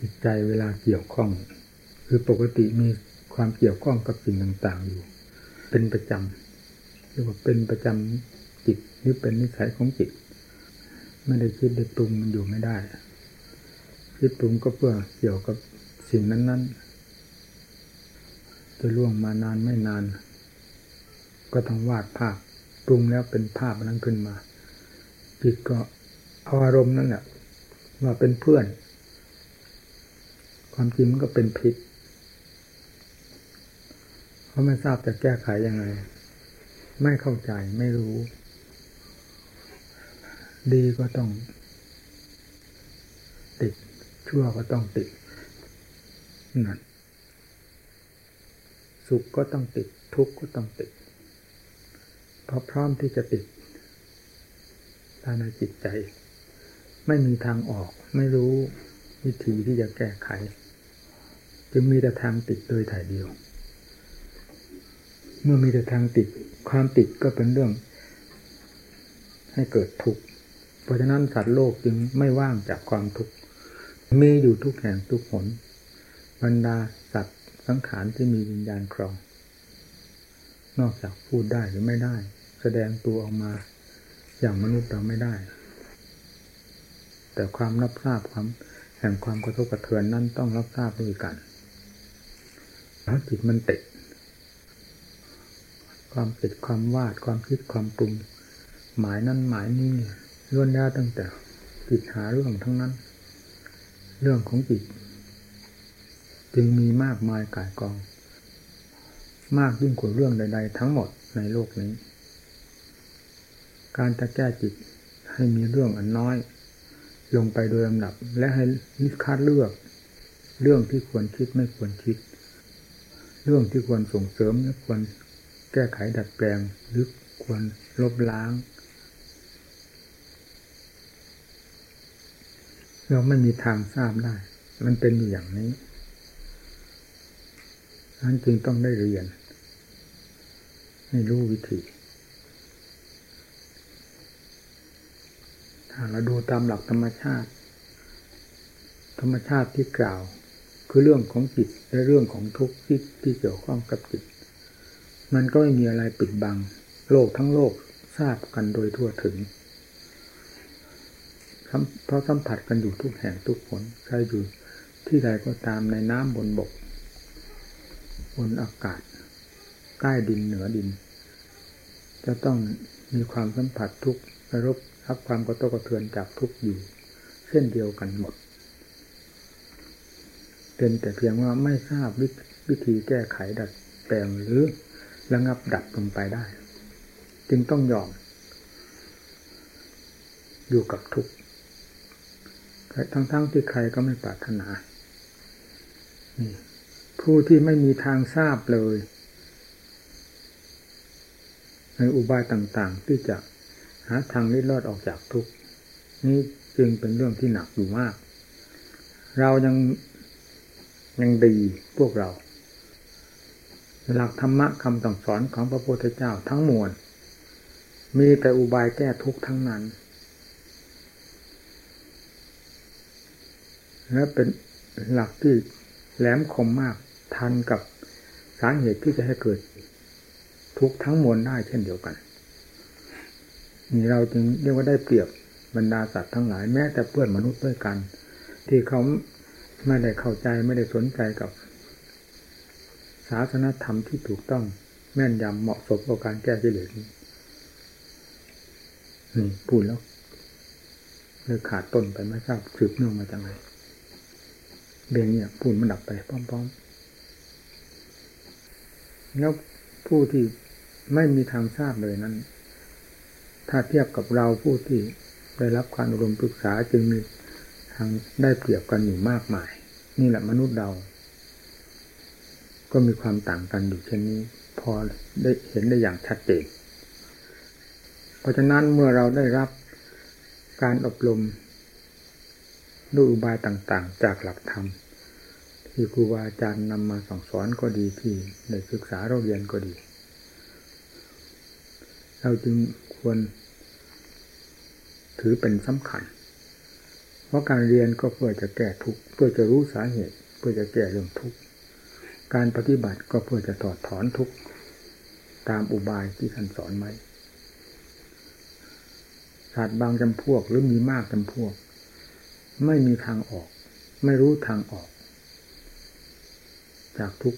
จิตใจเวลาเกี่ยวข้อง คือปกติมีความเกี่ยวข้องกับสิ่งต่าง ๆ อยู่ เป็นประจำเรียกว่าเป็นประจำจิตหรือเป็นนิสัยของจิต ไม่ได้คิดได้ปรุงมันอยู่ไม่ได้ คิดปรุงก็เพื่อเกี่ยวกับสิ่งนั้นๆจะล่วงมานานไม่นาน ก็ต้องวาดภาพปรุงแล้วเป็นภาพนั้นขึ้นมา จิตก็เอาอารมณ์นั่นแหละว่าเป็นเพื่อน ความจริงมันก็เป็นพิษเพราะไม่ทราบจะแก้ไขยังไง ไม่เข้าใจไม่รู้ ดีก็ต้อง ติด ชั่วก็ต้องติดนั่นสุขก็ต้องติด ทุกข์ก็ต้องติดเพราะพร้อมที่จะติดภายในจิตใจ ไม่มีทางออก ไม่รู้ วิธีที่จะแก้ไข จึงมีแต่ทางติดโดยถ่ายเดียว เมื่อมีแต่ทางติด ความติดก็เป็นเรื่อง ให้เกิดทุกข์เพราะฉะนั้นสัตว์โลกจึงไม่ว่างจากความทุกข์มีอยู่ทุกแห่งทุกหนบรรดาสัตว์สังขารที่มีวิญญาณครอง นอกจากพูดได้หรือไม่ได้ แสดงตัวออกมาอย่างมนุษย์เราไม่ได้ แต่ความรับทราบความ แห่งความกระทบกระเทือนนั้นต้องรับทราบด้วยกันถ้าจิตมันติด ความติดความวาดความคิดความปรุง หมายนั้นหมายนี้ล้วนแล้วตั้งแต่จิตหาเรื่องทั้งนั้น เรื่องของจิต จึงมีมากมายกายกอง มากยิ่งกว่าเรื่องใด ๆ ทั้งหมดในโลกนี้ การจะแก้จิตให้มีเรื่องอันน้อย ลงไปโดยลำดับ และให้นิคัดเลือก เรื่องที่ควรคิดไม่ควรคิด เรื่องที่ควรส่งเสริมและควรแก้ไขดัดแปลงหรือควรลบล้าง เราไม่มีทางทราบได้ มันเป็นอยู่อย่างนี้นั้นจึงต้องได้เรียน ให้รู้วิธี ถ้า เราดูตามหลักธรรมชาติ ธรรมชาติที่กล่าว คือเรื่องของจิตและเรื่องของทุกข์ที่ที่เกี่ยวข้องกับจิต มันก็ไม่มีอะไรปิดบัง โลกทั้งโลกทราบกันโดยทั่วถึงเพราะสัมผัสกันอยู่ทุกแห่งทุกผลใครอยู่ที่ใดก็ตามในน้ำบนบก บนอากาศใกล้ดินเหนือดิน จะต้องมีความสัมผัสทุกระรบ รับความกระทบกระเทือนจากทุกอยู่ เช่นเดียวกันหมด เป็นแต่เพียงว่าไม่ทราบวิธีแก้ไขดัดแปลงหรือระงับดับลงไปได้ จึงต้องยอม อยู่กับทุกข์ทั้งๆทที่ใครก็ไม่ปรารถนาผู้ที่ไม่มีทางทราบเลยในอุบายต่าง ๆ ที่จะ หาทางลิดรอดออกจากทุกข์นี่จึงเป็นเรื่องที่หนักอยู่มาก เรายังยังดีพวกเรา หลักธรรมะคำสั่งสอนของพระพุทธเจ้าทั้งมวล มีแต่อุบายแก้ทุกข์ทั้งนั้น และเป็นหลักที่แหลมคมมากทันกับสาเหตุที่จะให้เกิดทุกข์ทั้งมวลได้เช่นเดียวกัน นี่เราจึงเรียกว่าได้เปรียบบรรดาสัตว์ทั้งหลายแม้แต่เพื่อนมนุษย์ด้วยกัน ที่เขาไม่ได้เข้าใจไม่ได้สนใจกับศาสนธรรมที่ถูกต้องแม่นยำเหมาะสมกับการแก้กิเลสนี้นี่พูดแล้วเลยขาดต้นไปไม่ทราบสืบเนื่องมาจากไหนเบงเนี่ยพูดมันดับไปพร้อมๆ แล้วผู้ที่ไม่มีทางทราบเลยนั้น ถ้าเทียบกับเราผู้ที่ได้รับการอบรมปรึกษาจึงมีทางได้เปรียบกันอยู่มากมาย นี่แหละมนุษย์เรา ก็มีความต่างกันอยู่เช่นนี้ พอได้เห็นได้อย่างชัดเจนเพราะฉะนั้นเมื่อเราได้รับการอบรมด้วยอุบายต่างๆ จากหลักธรรม ที่ครูบาอาจารย์นำมาสั่งสอนก็ดีที่ในศึกษาเราเรียนก็ดี เราจึงควรถือเป็นสำคัญ เพราะการเรียนก็เพื่อจะแก้ทุกเพื่อจะรู้สาเหตุ เพื่อจะแก้เรื่องทุกการปฏิบัติก็เพื่อจะถอดถอนทุกตามอุบายที่ท่านสอนไว้ศาสตร์บางจำพวกหรือมีมากจำพวก ไม่มีทางออก ไม่รู้ทางออก จากทุก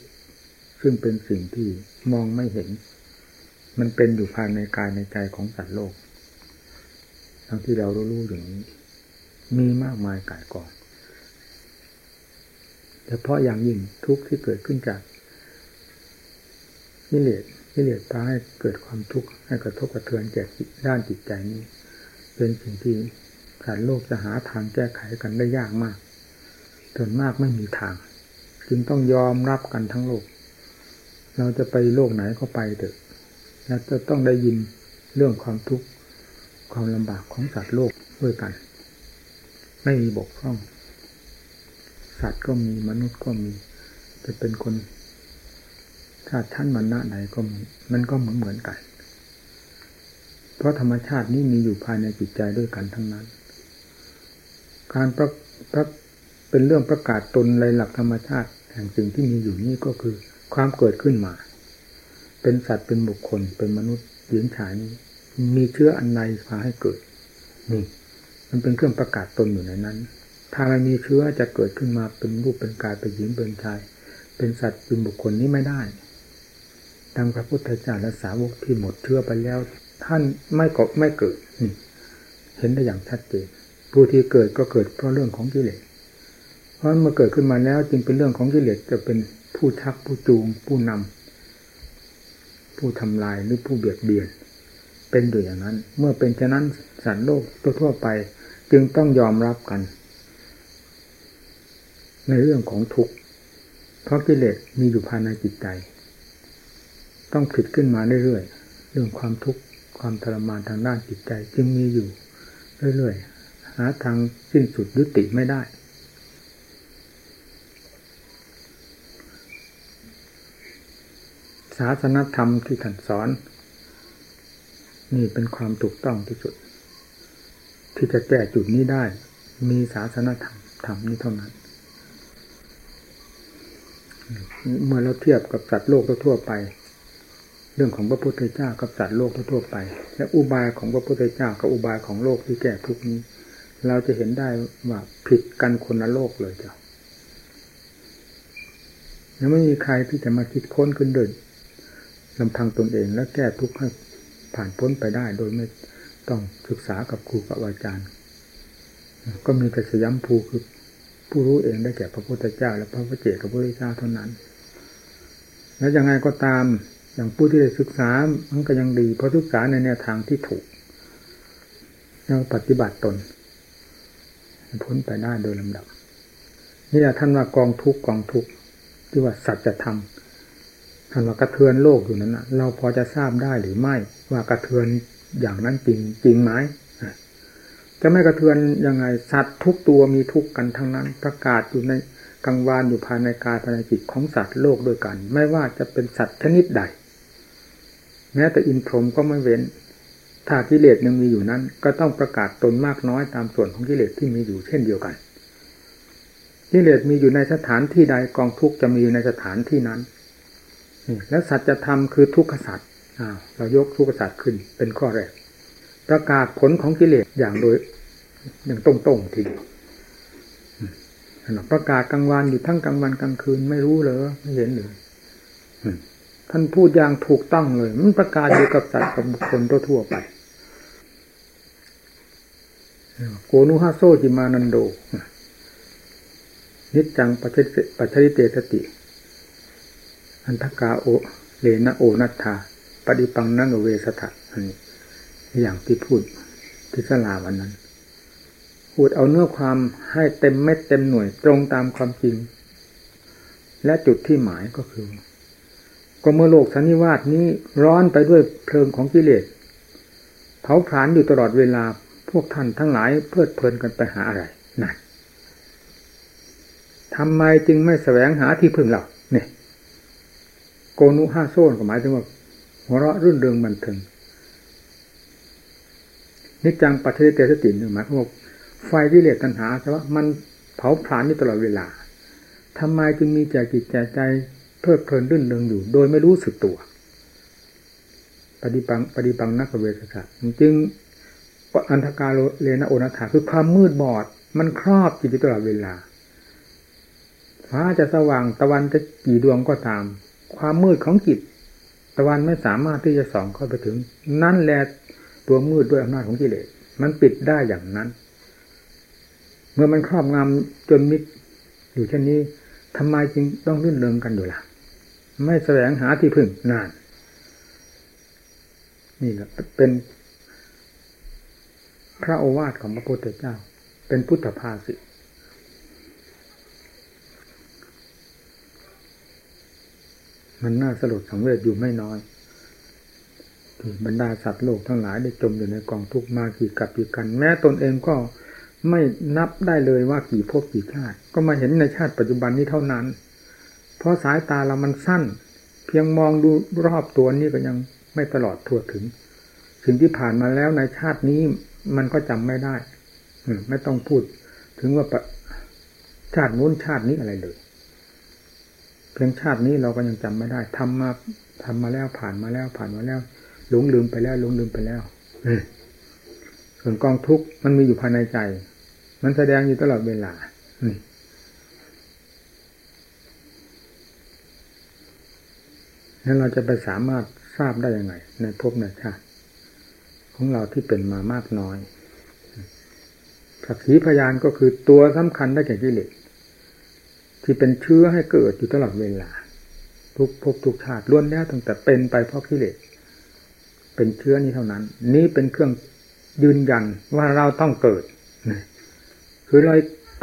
ซึ่งเป็นสิ่งที่มองไม่เห็น มันเป็นอยู่ภายในกายในใจของสัตว์โลก ทั้งที่เรารู้อย่างนี้ มีมากมายกายกองเฉพาะอย่างยิ่งทุกข์ที่เกิดขึ้นจากนิเลศนิเลศพาให้เกิดความทุกข์ให้กระทบกระเทือนแก่ด้านจิตใจนี้ เป็นสิ่งที่สัตว์โลกจะหาทางแก้ไขกันได้ยากมากส่วนมากไม่มีทาง จึงต้องยอมรับกันทั้งโลก เราจะไปโลกไหนก็ไปเถอะ เราจะต้องได้ยินเรื่องความทุกข์ความลำบากของสัตว์โลกด้วยกัน ไม่มีบกพร่อง สัตว์ก็มีมนุษย์ก็มีจะเป็นคนชาติท่านมันณะไหนก็มีมันก็เหมือนเหมือนกัน เพราะธรรมชาตินี้มีอยู่ภายในจิตใจด้วยกันทั้งนั้น การประประเป็นเรื่องประกาศตนในหลักธรรมชาติ แห่งสิ่งที่มีอยู่นี้ก็คือ ความเกิดขึ้นมา เป็นสัตว์เป็นบุคคล เป็นมนุษย์หญิงชายมีเชื้ออันใดพาให้เกิด นี่ มันเป็นเครื่องประกาศตนอยู่ในนั้น ถ้าไม่มีเชื้อจะเกิดขึ้นมาเป็นรูปเป็นกายเป็นหญิงเป็นชาย เป็นสัตว์เป็นบุคคลนี้ไม่ได้ดังพระพุทธเจ้าและสาวกที่หมดเชื้อไปแล้ว ท่านไม่กบไม่เกิดนี่เห็นได้อย่างชัดเจนผู้ที่เกิดก็เกิดเพราะเรื่องของกิเลสเพราะเมื่อเกิดขึ้นมาแล้วจึงเป็นเรื่องของกิเลสจะเป็นผู้ชักผู้จูงผู้นำ ผู้ทำลายหรือผู้เบียดเบียน เป็นอยู่อย่างนั้น เมื่อเป็นเช่นนั้นสัตว์โลกทั่วไป จึงต้องยอมรับกัน ในเรื่องของทุกข์เพราะกิเลสมีอยู่ภายในจิตใจ ต้องผิดขึ้นมาเรื่อยๆเรื่องความทุกข์ความทรมานทางด้านจิตใจ จึงมีอยู่เรื่อยๆหาทางสิ้นสุดยุติไม่ได้ ศาสนธรรมที่ท่านสอน นี่เป็นความถูกต้องที่สุด ที่จะแก้จุดนี้ได้ มีศาสนธรรมธรรมนี้เท่านั้น เมื่อเราเทียบกับสัตว์โลกทั่วไป เรื่องของพระพุทธเจ้ากับสัตว์โลกทั่วไป และอุบายของพระพุทธเจ้ากับอุบายของโลกที่แก้ทุกนี้ เราจะเห็นได้ว่าผิดกันคนละโลกเลยจ้ะยังไม่มีใครที่จะมาคิดค้นขึ้นเดิน ลำพังตนเองและแก้ทุกข์ให้ผ่านพ้นไปได้ โดยไม่ต้องศึกษากับครูกับอาจารย์ ก็มีแต่สยามภูคือผู้รู้เองได้แก่พระพุทธเจ้า และพระพุทธเจ้ากับพระพุทธเจ้าเท่านั้น แล้วยังไงก็ตามอย่างผู้ที่ได้ศึกษามันก็ยังดี เพราะศึกษาในแนวทางที่ถูกแล้วปฏิบัติตนพ้นไปได้โดยลำดับนี่แหละท่านว่ากองทุกกองทุกที่ว่าสัจธรรม ท่านว่ากระเทือนโลกอยู่นั้นนะเราพอจะทราบได้หรือไม่ ว่ากระเทือนอย่างนั้นจริงจริงไหมจะไม่กระเทือนยังไงสัตว์ทุกตัวมีทุกกันทั้งนั้น ประกาศอยู่ในกังวานอยู่ภายในกายภายในจิตของสัตว์โลกด้วยกัน ไม่ว่าจะเป็นสัตว์ชนิดใด แม้แต่อินทรมก็ไม่เว้น ถ้ากิเลสยังมีอยู่นั้น ก็ต้องประกาศตนมากน้อยตามส่วนของกิเลสที่มีอยู่เช่นเดียวกันกิเลสมีอยู่ในสถานที่ใดกองทุกจะมีอยู่ในสถานที่นั้น แล้วสัจธรรมคือทุกขสัตว์เรายกทุกขสัตว์ขึ้นเป็นข้อแรก ประกาศผลของกิเลสอย่างโดยอย่างตรงๆทีประกาศกลางวันอยู่ทั้งกลางวันกลางคืนไม่รู้เลยไม่เห็นเลยท่านพูดอย่างถูกต้องเลย มันประกาศอยู่กับสัตว์กับบุคคลทั่วไปโกนุ หาโส กิมานันโท นิจจังปัชชะลิเต สะติ อันธะกาเรนะโอนัทธาปะทีปังนะ คะเวสะถะอันนี้อย่างที่พูดที่ศาลาวันนั้นพูดเอาเนื้อความให้เต็มเม็ดเต็มหน่วยตรงตามความจริง และจุดที่หมายก็คือ ก็เมื่อโลกสันนิวาสนี้ร้อนไปด้วยเพลิงของกิเลสเผาผลาญอยู่ตลอดเวลาพวกท่านทั้งหลายเพลิดเพลินกันไปหาอะไรนั่นทำไมจึงไม่แสวงหาที่พึ่งเราเนี่ย โกนุห้าโซนก็หมายถึงว่า หัวเราะรื่นเริงบันเทิงนิจังปัจเจเตสติหนึ่งหมายความว่าไฟที่เลสตัณหาแต่ว่ามันเผาผลาญอยู่ตลอดเวลาทำไมจึงมีใจจิตใจใจเพลิดเพลินรื่นเริงอยู่ โดยไม่รู้สึกตัว ปฏิปังปฏิปังนักเวทศาสตร์จึงอันธการเลนะโอนาถาคือความมืดบอด มันครอบจิตอยู่ตลอดเวลาฟ้าจะสว่างตะวันจะกี่ดวงก็ตาม ความมืดของจิต ตะวันไม่สามารถที่จะส่องเข้าไปถึง นั่นแหละตัวมืดด้วยอำนาจของกิเลสมันปิดได้อย่างนั้น เมื่อมันครอบงำจนมิดอยู่เช่นนี้ทำไมจึงต้องรื่นเริงกันอยู่ล่ะ ไม่แสวงหาที่พึ่งนาน นี่แหละเป็นพระโอวาทของพระพุทธเจ้า เป็นพุทธภาษิต มันน่าสลดสังเวชอยู่ไม่น้อยที่บรรดาสัตว์โลกทั้งหลายได้จมอยู่ในกองทุกข์มากี่กับกี่กัน แม้ตนเองก็ไม่นับได้เลยว่ากี่ภพกี่ชาติ ก็มาเห็นในชาติปัจจุบันนี้เท่านั้น เพราะสายตาเรามันสั้น เพียงมองดูรอบตัวนี้ก็ยังไม่ตลอดทั่วถึงสิ่งที่ผ่านมาแล้วในชาตินี้มันก็จำไม่ได้ไม่ต้องพูด ถึงว่าชาตินู้นชาตินี้อะไรเลย เพียงชาตินี้เราก็ยังจำไม่ได้ทำมาทำมาแล้วผ่านมาแล้วผ่านมาแล้วหลงลืมไปแล้วหลงลืมไปแล้วส่วนกองทุกข์มันมีอยู่ภายในใจ มันแสดงอยู่ตลอดเวลานั้นเราจะไปสามารถทราบได้ยังไง ในภพในชาติของเราที่เป็นมามากน้อยสักขีพยานก็คือตัวสำคัญได้แก่กิเลส ที่เป็นเชื้อให้เกิดอยู่ตลอดเวลา ทุกภพทุกชาติล้วนแล้วตั้งแต่เป็นไปเพราะกิเลสเป็นเชื้อนี้เท่านั้น นี้เป็นเครื่องยืนยันว่าเราต้องเกิดคือเรา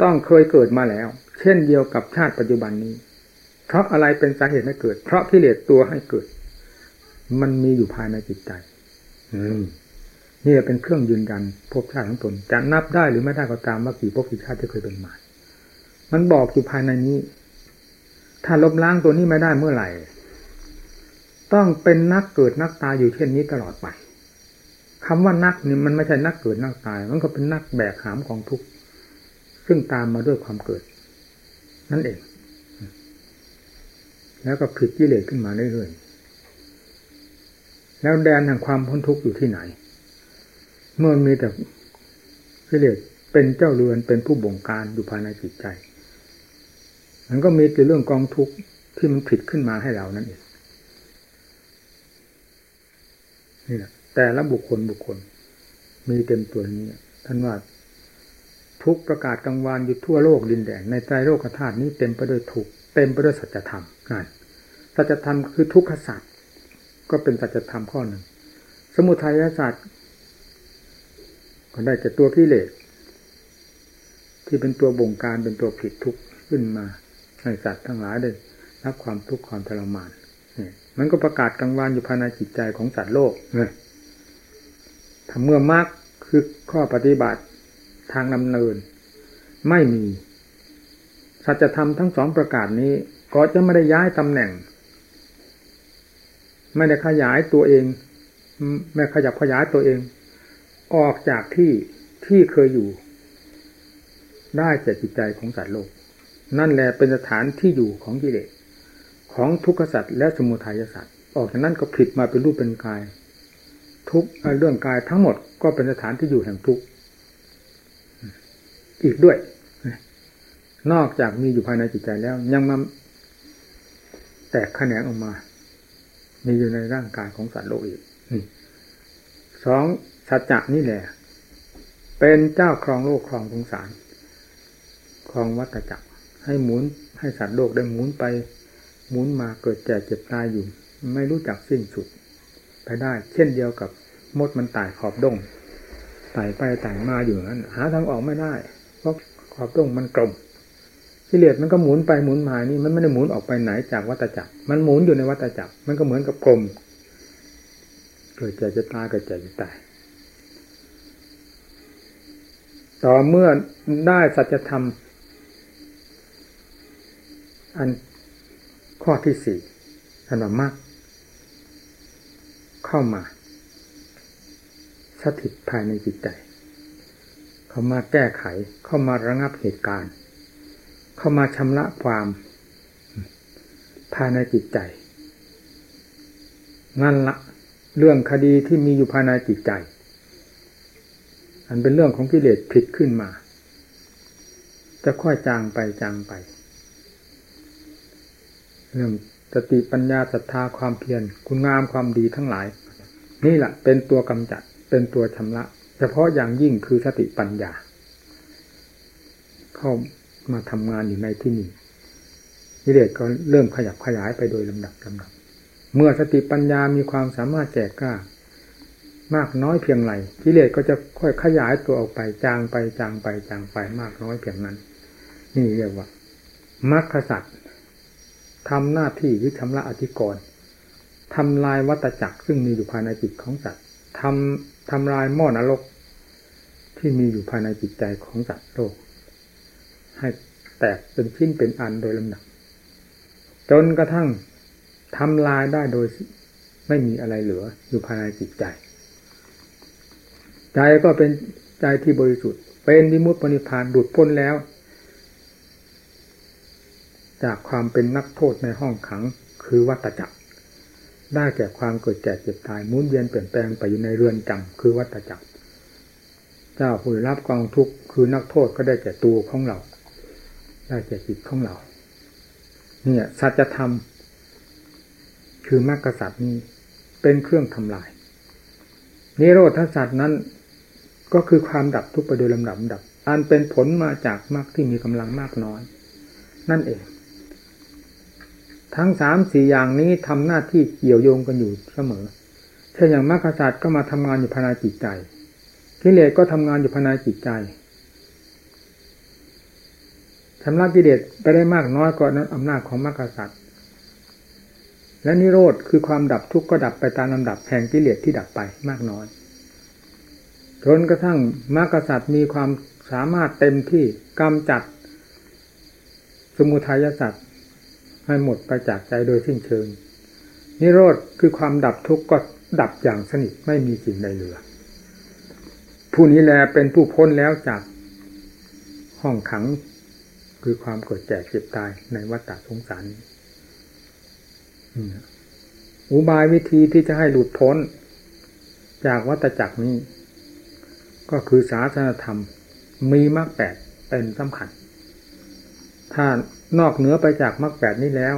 ต้องเคยเกิดมาแล้ว เช่นเดียวกับชาติปัจจุบันนี้ เพราะอะไรเป็นสาเหตุให้เกิด เพราะกิเลสตัวให้เกิด มันมีอยู่ภายในจิตใจนี่เป็นเครื่องยืนยันภพชาติของตนจะนับได้หรือไม่ได้ก็ตามว่ากี่ภพกี่ชาติที่เคยเป็นมา มันบอกอยู่ภายในนี้ ถ้าลบล้างตัวนี้ไม่ได้เมื่อไหร่ ต้องเป็นนักเกิดนักตายอยู่เช่นนี้ตลอดไปคำว่านักนี่มันไม่ใช่นักเกิดนักตาย มันก็เป็นนักแบกหามของทุกข์ซึ่งตามมาด้วยความเกิด นั่นเอง แล้วก็ผิดกิเลสขึ้นมาเรื่อยๆแล้วแดนแห่งความพ้นทุกข์อยู่ที่ไหน เมื่อมีแต่กิเลสเป็นเจ้าเรือนเป็นผู้บงการอยู่ภายในจิตใจ มันก็มีแต่เรื่องกองทุกข์ที่มันผิดขึ้นมาให้เรานั่นเองนี่แหละแต่ละบุคคลบุคคล มีเต็มตัวนี้ท่านว่าทุกประกาศกลางวานอยู่ทั่วโลกดินแดนในใจโลกธาตุนี้เต็มไปด้วยทุกเต็มไปด้วยสัจธรรมนั่นสัจธรรมคือทุกขศาสตร์ก็เป็นสัจธรรมข้อหนึ่ง สมุทัยศาสตร์ก็ได้จากตัวกิเลสที่เป็นตัวบงการเป็นตัวผิดทุกข์ขึ้นมา ให้สัตว์ทั้งหลายได้รับความทุกข์ความทรมานนี่มันก็ประกาศกลางวานอยู่ภายในจิตใจของสัตว์โลกเนี่ยถ้าเมื่อมากคือข้อปฏิบัติทางดำเนิน ไม่มี สัจธรรมทั้งสองประกาศนี้ ก็จะไม่ได้ย้ายตำแหน่ง ไม่ได้ขยายตัวเอง ไม่ขยับขยายตัวเอง ออกจากที่ที่เคยอยู่ ได้จากจิตใจของสัตว์โลก นั่นแหละเป็นสถานที่อยู่ของกิเลสของทุกขสัตว์และสมุทัยสัตว์ออกจากนั้นก็ผิดมาเป็นรูปเป็นกาย ทุกเรื่องกายทั้งหมดก็เป็นสถานที่อยู่แห่งทุกอีกด้วย นอกจากมีอยู่ภายในจิตใจแล้ว ยังมาแตกแขนงออกมา มีอยู่ในร่างกายของสัตว์โลกอีกสองสัจจะนี่แหละ เป็นเจ้าครองโลกครองสงสาร ครองวัฏจักร ให้หมุนให้สัตว์โลกได้หมุนไป หมุนมาเกิดแก่เจ็บตายอยู่ ไม่รู้จักสิ้นสุด ไปได้ เช่นเดียวกับมดมันตายขอบดงไต่ไปไต่มาอยู่นั้น หาทางออกไม่ได้ เพราะขอบดงมันกลมกิเลสมันก็หมุนไปหมุนมานี่มันไม่ได้หมุนออกไปไหนจากวัฏจักร มันหมุนอยู่ในวัฏจักร มันก็เหมือนกับกลม เกิดแก่จะตายเกิดแก่จะตายต่อเมื่อได้สัจธรรม อันข้อที่สี่อันว่ามากเข้ามาสถิตภายในจิตใจ เข้ามาแก้ไข เข้ามาระงับเหตุการณ์ เข้ามาชำระความ ภายในจิตใจ นั่นละเรื่องคดีที่มีอยู่ภายในจิตใจ อันเป็นเรื่องของกิเลสผิดขึ้นมา จะค่อยจางไปจางไป เรื่องสติปัญญาศรัทธาความเพียรคุณงามความดีทั้งหลาย นี่แหละเป็นตัวกำจัดเป็นตัวชำระ เฉพาะอย่างยิ่งคือสติปัญญา เข้ามาทำงานอยู่ในที่นี้กิเลสก็เริ่มขยับขยายไปโดยลำดับลำดับ เมื่อสติปัญญามีความสามารถแจกกล้ามากน้อยเพียงไรกิเลสก็จะค่อยขยายตัวออกไปจางไปจางไปจางไปมากน้อยเพียงนั้น นี่เรียกว่ามรรคสัตว์ ทำหน้าที่หรือชำระอธิกรณ์ทำลายวัตจักรซึ่งมีอยู่ภายในจิตของสัตว์ทำทำลายหม้อนรกที่มีอยู่ภายในจิตใจของสัตว์โลก ให้แตกเป็นชิ้นเป็นอันโดยลำดับจนกระทั่งทำลายได้โดยไม่มีอะไรเหลืออยู่ภายในจิตใจ ใจก็เป็นใจที่บริสุทธิ์ เป็นวิมุตติปณิพานดุดพ้นแล้ว จากความเป็นนักโทษในห้องขังคือวัตจักร ได้แก่ความเกิดแก่เจ็บตายมุนเวียนเปลี่ยนแปลงไปอยู่ในเรือนจำคือวัตจักร เจ้าผู้รับกองทุกข์คือนักโทษก็ได้แก่ตัวของเรา ได้แก่จิตของเรา เนี่ยสัจธรรมคือมรรคสัตว์นี้เป็นเครื่องทำลาย นิโรธสัตว์นั้นก็คือความดับทุกข์ไปโดยลำดับดับ อันเป็นผลมาจากมรรคที่มีกำลังมากน้อย นั่นเอง ทั้งสามสี่อย่างนี้ทำหน้าที่เกี่ยวโยงกันอยู่เสมอเช่นอย่างมรรคสัตว์ก็มาทำงานอยู่ภายในจิตใจกิเลสก็ทำงานอยู่ภายในจิตใจชำระกิเลสไปได้มากน้อยก็นั้นอำนาจของมรรคสัตว์และนิโรธคือความดับทุกข์ก็ดับไปตามลำดับแห่งกิเลสที่ดับไปมากน้อยจนกระทั่งมรรคสัตว์มีความสามารถเต็มที่กำจัด สมุทัยสัตว์ ให้หมดไปจากใจโดยสิ้นเชิง นิโรธคือความดับทุกข์ก็ดับอย่างสนิทไม่มีสิ่งใดเหลือ ผู้นี้แลเป็นผู้พ้นแล้วจากห้องขังคือความเกิดแก่เจ็บตายในวัฏฏะสงสารอุบายวิธีที่จะให้หลุดพ้น จากวัฏจักรนี้ ก็คือศาสนธรรมมีมรรคแปดเป็นสำคัญ ถ้า นอกเหนือไปจากมรรคแปดนี้แล้ว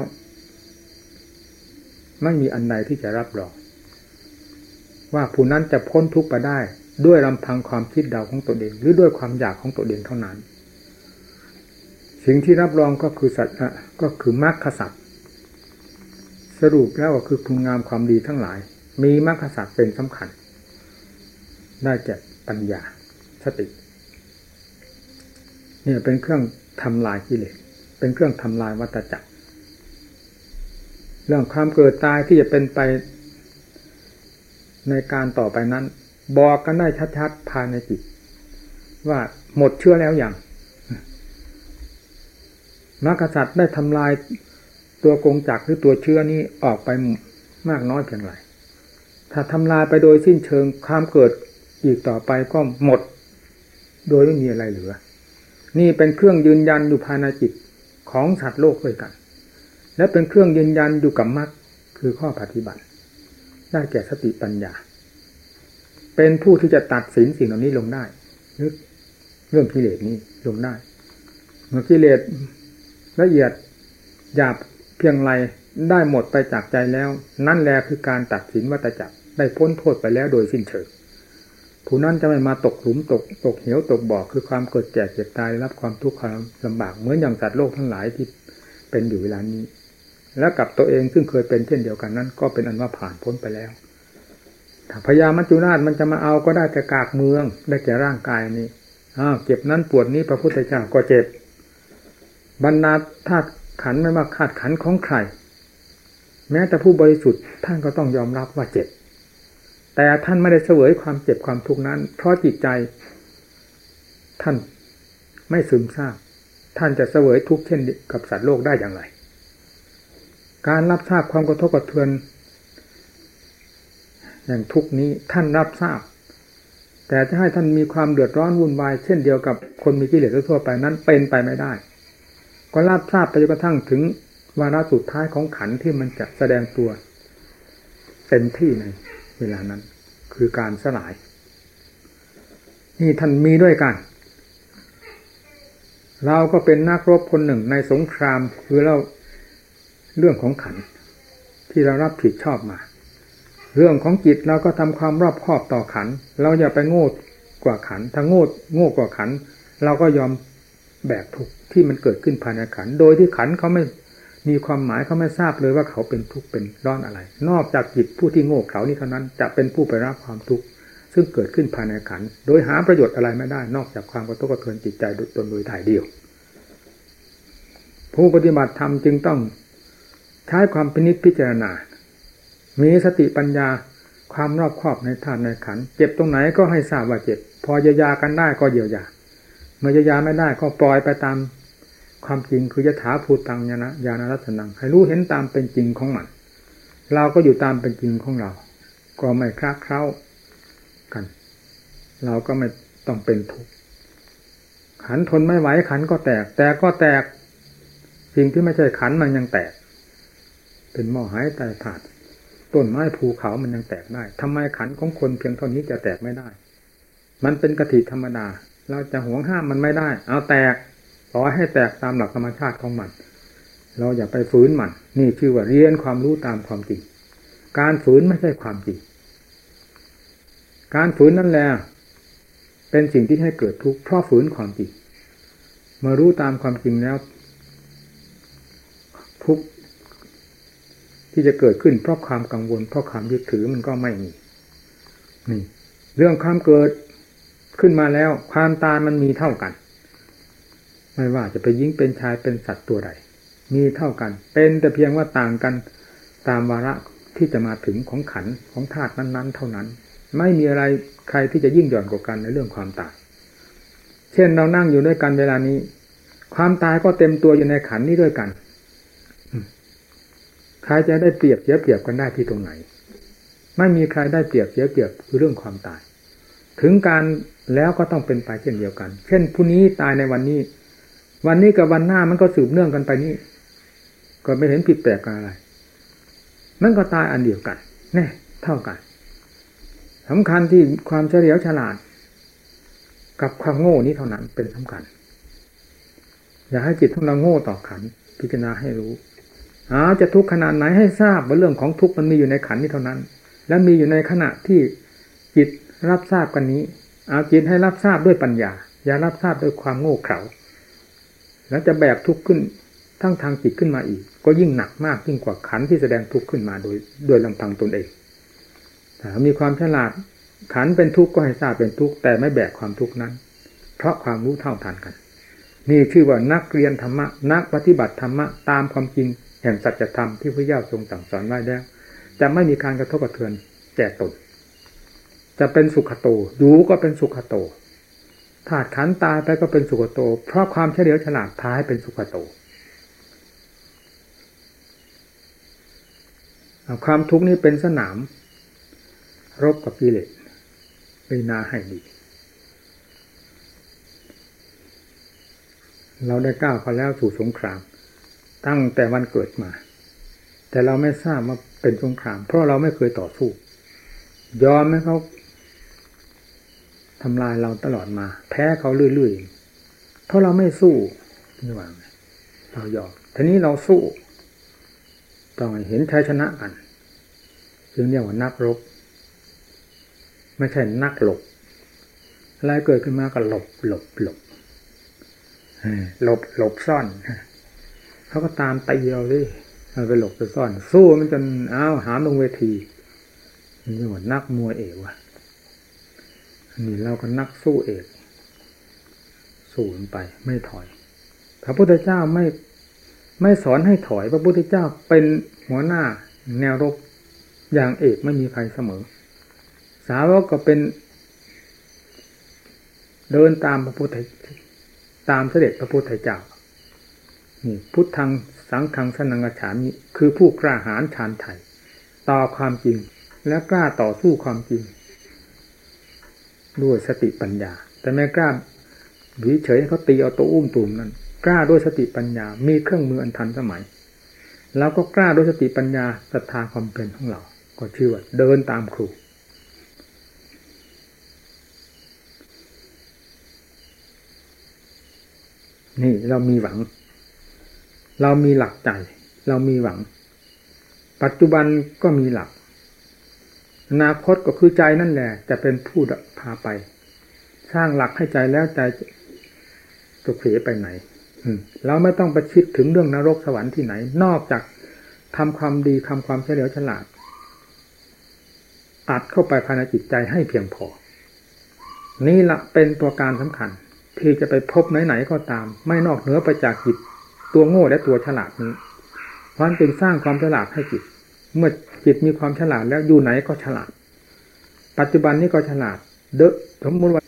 ไม่มีอันใดที่จะรับรองว่าผู้นั้นจะพ้นทุกข์ไปได้ ด้วยลำพังความคิดเดาของตัวเอง หรือด้วยความอยากของตัวเองเท่านั้น สิ่งที่รับรองก็คือสัตว์ก็คือมรรคสัตว์สรุปแล้วก็คือคุณงามความดีทั้งหลาย มีมรรคสัตว์เป็นสำคัญ ได้แก่ปัญญาสติเนี่ยเป็นเครื่องทำลายกิเลส เป็นเครื่องทำลายวัตจักร เรื่องความเกิดตายที่จะเป็นไปในการต่อไปนั้น บอกกันได้ชัดๆภายในจิต ว่าหมดเชื่อแล้วอย่างมรรคสัตว์ได้ทำลายตัวกงจักหรือตัวเชื้อนี้ออกไปมากน้อยเพียงไรถ้าทำลายไปโดยสิ้นเชิงความเกิดอีกต่อไปก็หมด โดยไม่มีอะไรเหลือ นี่เป็นเครื่องยืนยันอยู่ภายในจิต ของสัตว์โลกด้วยกัน และเป็นเครื่องยืนยันอยู่กับมรรคคือข้อปฏิบัติ ได้แก่สติปัญญา เป็นผู้ที่จะตัดสินสิ่งเหล่านี้ลงได้เรื่องกิเลสนี้ลงได้เมื่อกิเลสละเอียดหยาบเพียงไรได้หมดไปจากใจแล้ว นั่นแหละคือการตัดสินวัตจักรได้พ้นโทษไปแล้วโดยสิ้นเชิง ผู้นั้นจะไม่มาตกหลุมตกตกเหวตกบ่อคือความเกิดแก่เจ็บตายรับความทุกข์ความลำบากเหมือนอย่างสัตว์โลกทั้งหลายที่เป็นอยู่เวลานี้ และกับตัวเองซึ่งเคยเป็นเช่นเดียวกันนั้น ก็เป็นอันว่าผ่านพ้นไปแล้วถ้าพญามัจจุราชมันจะมาเอาก็ได้แต่กากเมืองได้แก่ร่างกายนี้อ้าวเจ็บนั้นปวดนี้พระพุทธเจ้าก็เจ็บบรรดาธาตุขันไม่ว่าขาดขันของใคร แม้แต่ผู้บริสุทธิ์ท่านก็ต้องยอมรับว่าเจ็บ แต่ท่านไม่ได้เสวยความเจ็บความทุกข์นั้น เพราะจิตใจ ท่านไม่ซึมซาบท่านจะเสวยทุกข์เช่นกับสัตว์โลกได้อย่างไร การรับทราบความกระทบกระเทือน อย่างทุกนี้ท่านรับทราบ แต่จะให้ท่านมีความเดือดร้อนวุ่นวายเช่นเดียวกับคนมีกิเลสทั่วไปนั้นเป็นไปไม่ได้ ก็รับทราบไปจนกระทั่งถึงวาระสุดท้ายของขันที่มันจะแสดงตัวเต็มที่ใน เวลานั้น คือการสลาย นี่ท่านมีด้วยกัน เราก็เป็นนักรบคนหนึ่งในสงครามคือเราเรื่องของขัน ที่เรารับผิดชอบมา เรื่องของจิตเราก็ทำความรอบคอบต่อขัน เราอย่าไปโง่กว่าขัน ถ้าโง่โง่กว่าขัน เราก็ยอมแบกทุกที่มันเกิดขึ้นภายในขัน โดยที่ขันเขาไม่ มีความหมายเขาไม่ทราบเลยว่าเขาเป็นทุกข์เป็นร้อนอะไร นอกจากจิตผู้ที่โง่เขานี่เท่านั้นจะเป็นผู้ไปรับความทุกข์ซึ่งเกิดขึ้นภายในขัน โดยหาประโยชน์อะไรไม่ได้ นอกจากความกระทบกระเทือนจิตใจตนโดยถ่ายเดียว ผู้ปฏิบัติธรรมจึงต้องใช้ความพินิจพิจารณา มีสติปัญญาความรอบคอบในธาตุในขัน เจ็บตรงไหนก็ให้ทราบว่าเจ็บ พอเยียวยากันได้ก็เยียวยา เมื่อเยียวยาไม่ได้ก็ปล่อยไปตาม ความจริงคือยถาภูตังยานะญาณรัตนังให้รู้เห็นตามเป็นจริงของมัน เราก็อยู่ตามเป็นจริงของเรา ก็ไม่คลาดเคล้ากัน เราก็ไม่ต้องเป็นทุกข์ขันทนไม่ไหวขันก็แตก แต่ก็แตกสิ่งที่ไม่ใช่ขันมันยังแตก เป็นหม้อหายตายผาดต้นไม้ภูเขามันยังแตกได้ทำไมขันของคนเพียงเท่านี้จะแตกไม่ได้ มันเป็นกติธรรมดา เราจะหวงห้ามมันไม่ได้ เอาแตก ปล่อยให้แตกตามหลักธรรมชาติของมัน เราอย่าไปฝืนมัน นี่ชื่อว่าเรียนความรู้ตามความจริง การฝืนไม่ใช่ความจริง การฝืนนั่นแหละเป็นสิ่งที่ให้เกิดทุกข์เพราะฝืนความจริง เมื่อรู้ตามความจริงแล้ว ทุกข์ที่จะเกิดขึ้นเพราะความกังวล เพราะความยึดถือมันก็ไม่มีนี่เรื่องความเกิดขึ้นมาแล้ว ความตายมันมีเท่ากัน ไม่ว่าจะไปยิงเป็นชายเป็นสัตว์ตัวใดมีเท่ากัน เป็นแต่เพียงว่าต่างกันตามวาระที่จะมาถึงของขันของธาตุนั้น ๆ เท่านั้น ไม่มีอะไรใครที่จะยิ่งหย่อนกว่ากันในเรื่องความตาย เช่นเรานั่งอยู่ด้วยกันเวลานี้ ความตายก็เต็มตัวอยู่ในขันนี้ด้วยกันใครจะได้เปรียบเสียเปรียบกันได้ที่ตรงไหน ไม่มีใครได้เปรียบเสียเปรียบคือเรื่องความตาย ถึงการแล้วก็ต้องเป็นไปเช่นเดียวกัน เช่นผู้นี้ตายในวันนี้ วันนี้กับวันหน้ามันก็สืบเนื่องกันไปนี่ก็ไม่เห็นผิดแปลกอะไร มันก็ตายอันเดียวกันแน่เท่ากันสำคัญที่ความเฉลียวฉลาด กับความโง่นี้เท่านั้นเป็นสำคัญ อย่าให้จิตของเราโง่ต่อขัน พิจารณาให้รู้อาจะทุกข์ขนาดไหนให้ทราบว่าเรื่องของทุกข์มันมีอยู่ในขันนี้เท่านั้น และมีอยู่ในขณะที่จิตรับทราบกันนี้ เอาจิตให้รับทราบด้วยปัญญา อย่ารับทราบด้วยความโง่เขลา แล้วจะแบกทุกข์ขึ้นทั้งทางจิตขึ้นมาอีก ก็ยิ่งหนักมากยิ่งกว่าขันที่แสดงทุกข์ขึ้นมาโดย โดยลำพังตนเองถ้ามีความฉลาดขันเป็นทุกข์ก็ให้ทราบเป็นทุกข์แต่ไม่แบกความทุกข์นั้น เพราะความรู้เท่าทันกัน นี่ชื่อว่านักเรียนธรรมะ นักปฏิบัติธรรมะตามความจริงแห่งสัจธรรมที่พระเจ้าทรงสั่งสอนไว้แล้วจะไม่มีการกระทบกระเทือนแก่ตนจะเป็นสุขโตอยู่ก็เป็นสุขโต ธาตุขันตายไปก็เป็นสุขโต เพราะความเฉลียวฉลาดพาให้เป็นสุขโตความทุกข์นี้เป็นสนาม รบกับกิเลสไปนาให้ดี เราได้ก้าวไปแล้วสู่สงคราม ตั้งแต่วันเกิดมา แต่เราไม่ทราบว่าเป็นสงคราม เพราะเราไม่เคยต่อสู้ ยอมให้เขา ทำลายเราตลอดมา แพ้เขาเรื่อยๆ เพราะเราไม่สู้นี่ว่าเรายอมทีนี้เราสู้ ต้องเห็นชัยชนะกันจึงเรียกว่านักรบ ไม่ใช่นักหลบอะไรเกิดขึ้นมาก็หลบหลบหลบหลบหลบซ่อนเขาก็ตามตีเราเลยเราไปหลบไปซ่อน สู้มันจนอ้าวหามลงเวทีนี่ว่านักมวยเอวะ นี่เราก็นักสู้เอกสู้ไปไม่ถอย พระพุทธเจ้าไม่ไม่สอนให้ถอย พระพุทธเจ้าเป็นหัวหน้าแนวรบอย่างเอกไม่มีใครเสมอ สาวกก็เป็น เดินตามพระพุทธตามเสด็จพระพุทธเจ้านี่พุทธังสังขังสนังฉามิคือผู้กล้าหาญชานไถ่ต่อความจริงและกล้าต่อสู้ความจริง ด้วยสติปัญญา แต่ไม่กล้าวิเฉยเขาตีเอาตัวอุ้มตุ่มนั้นกล้าด้วยสติปัญญา มีเครื่องมืออันทันสมัยแล้วก็กล้าด้วยสติปัญญาศรัทธาความเป็นของเรา ก็ชื่อว่าเดินตามครู นี่เรามีหวัง เรามีหลักใจ เรามีหวัง ปัจจุบันก็มีหลัก อนาคตก็คือใจนั่นแหละ จะเป็นผู้พาไป สร้างหลักให้ใจแล้วใจจะเผยไปไหนเราไม่ต้องไปคิดถึงเรื่องนรกสวรรค์ที่ไหน นอกจากทำความดีทำความเฉลียวฉลาด อัดเข้าไปภายในจิตใจให้เพียงพอ นี่ละเป็นตัวการสำคัญ ที่จะไปพบไหนๆก็ตาม ไม่นอกเหนือไปจากจิตตัวโง่และตัวฉลาดนี้เพราะจึงสร้างความฉลาดให้จิต เมื่อ จิตมีความฉลาดแล้วอยู่ไหนก็ฉลาด ปัจจุบันนี้ก็ฉลาด เดอะสมมติว่า